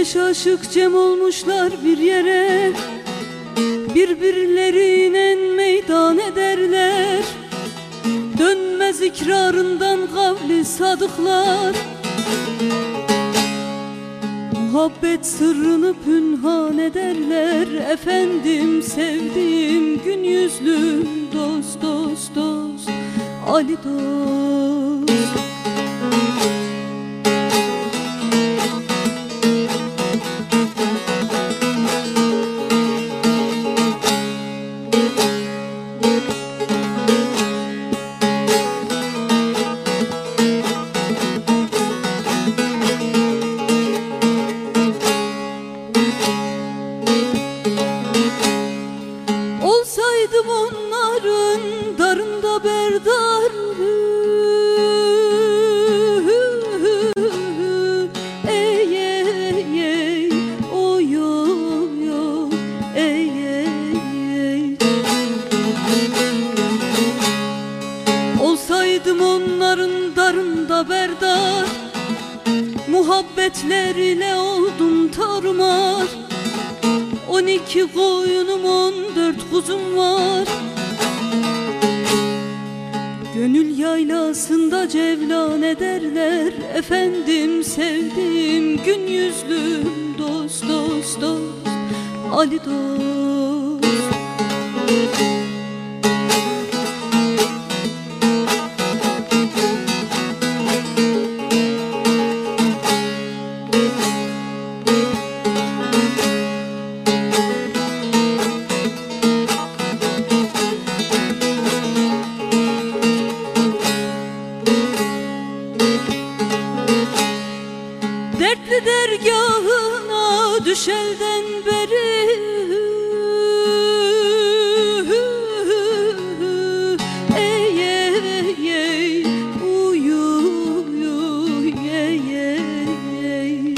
beş aşık cem olmuşlar bir yere. Birbirlerine meydan ederler. Dönmez ikrarından kavli sadıklar. Muhabbet sırrını pünhan ederler. Efendim sevdiğim gün yüzlüm dost dost dost Ali dost darında berdar Ey ey ey oy oy ey ey ey. Olsaydım onların darında berdar Muhabbetleriyle oldum tarumar. On iki koyunum on dört kuzum var Gönül yaylasında cevlan ederler Efendim sevdiğim gün yüzlüm dost dost dost Ali dost dergahına düşelden beri. Ey ey ey uyu uyu ey ey ey.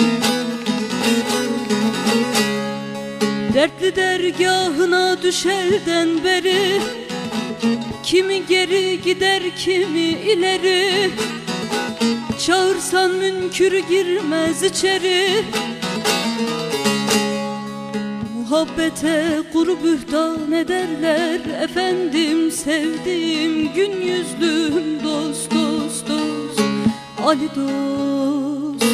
Dertli dergahına düşelden beri. Kimi geri gider kimi ileri Çağırsan münkür girmez içeri. Muhabbete kuru bühtan ederler. Efendim sevdiğim gün yüzlüm dost dost dost Ali dost.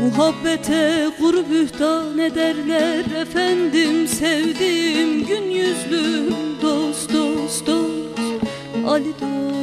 Muhabbete kuru bühtan ederler. Efendim sevdiğim gün yüzlüm dost dost dost Ali dost